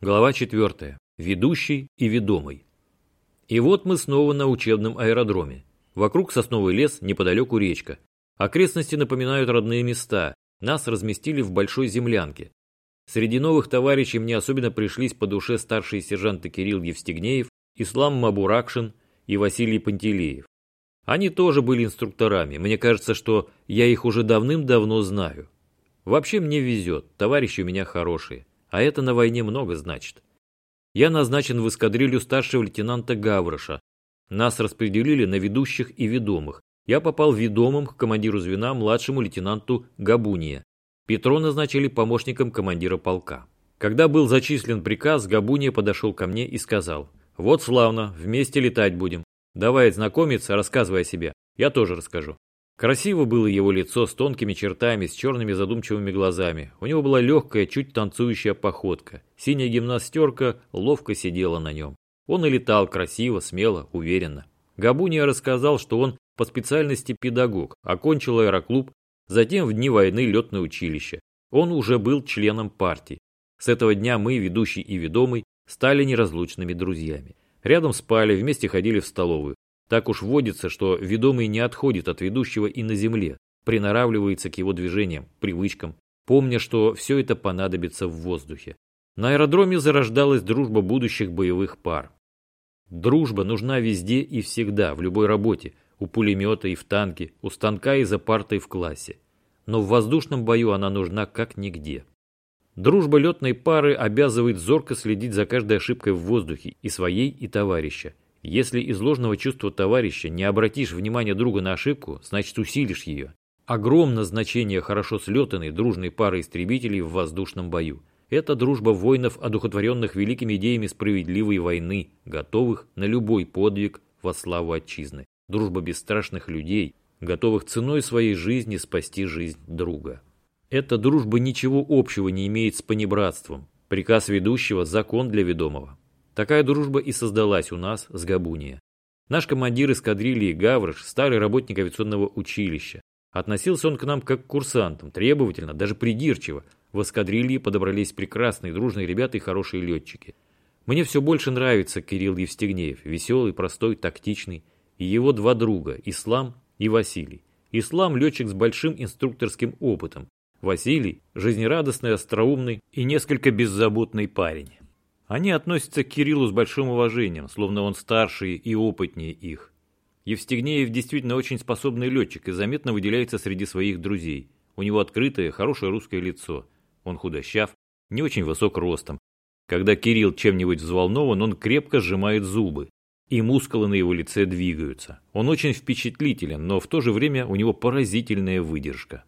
Глава 4. Ведущий и ведомый. И вот мы снова на учебном аэродроме. Вокруг сосновый лес, неподалеку речка. Окрестности напоминают родные места. Нас разместили в большой землянке. Среди новых товарищей мне особенно пришлись по душе старшие сержанты Кирилл Евстигнеев, Ислам Мабуракшин и Василий Пантелеев. Они тоже были инструкторами. Мне кажется, что я их уже давным-давно знаю. Вообще мне везет, товарищи у меня хорошие. А это на войне много значит. Я назначен в эскадрилью старшего лейтенанта Гавроша. Нас распределили на ведущих и ведомых. Я попал ведомым к командиру звена младшему лейтенанту Габуния. Петро назначили помощником командира полка. Когда был зачислен приказ, Габуния подошел ко мне и сказал, «Вот славно, вместе летать будем. Давай знакомиться, рассказывай о себе. Я тоже расскажу». Красиво было его лицо с тонкими чертами, с черными задумчивыми глазами. У него была легкая, чуть танцующая походка. Синяя гимнастерка ловко сидела на нем. Он и летал красиво, смело, уверенно. Габуния рассказал, что он по специальности педагог, окончил аэроклуб, затем в дни войны летное училище. Он уже был членом партии. С этого дня мы, ведущий и ведомый, стали неразлучными друзьями. Рядом спали, вместе ходили в столовую. Так уж водится, что ведомый не отходит от ведущего и на земле, приноравливается к его движениям, привычкам, помня, что все это понадобится в воздухе. На аэродроме зарождалась дружба будущих боевых пар. Дружба нужна везде и всегда, в любой работе, у пулемета и в танке, у станка и за партой в классе. Но в воздушном бою она нужна как нигде. Дружба летной пары обязывает зорко следить за каждой ошибкой в воздухе и своей, и товарища, если из ложного чувства товарища не обратишь внимание друга на ошибку, значит усилишь ее. Огромно значение хорошо слетанной дружной пары истребителей в воздушном бою. Это дружба воинов, одухотворенных великими идеями справедливой войны, готовых на любой подвиг во славу отчизны. Дружба бесстрашных людей, готовых ценой своей жизни спасти жизнь друга. Эта дружба ничего общего не имеет с понебратством. Приказ ведущего – закон для ведомого. Такая дружба и создалась у нас с Габуния. Наш командир эскадрильи Гаврош, старый работник авиационного училища. Относился он к нам как к курсантам, требовательно, даже придирчиво. В эскадрилье подобрались прекрасные, дружные ребята и хорошие летчики. Мне все больше нравится Кирилл Евстигнеев, веселый, простой, тактичный. И его два друга, Ислам и Василий. Ислам – летчик с большим инструкторским опытом. Василий – жизнерадостный, остроумный и несколько беззаботный парень. Они относятся к Кириллу с большим уважением, словно он старше и опытнее их. Евстигнеев действительно очень способный летчик и заметно выделяется среди своих друзей. У него открытое, хорошее русское лицо. Он худощав, не очень высок ростом. Когда Кирилл чем-нибудь взволнован, он крепко сжимает зубы, и мускулы на его лице двигаются. Он очень впечатлителен, но в то же время у него поразительная выдержка.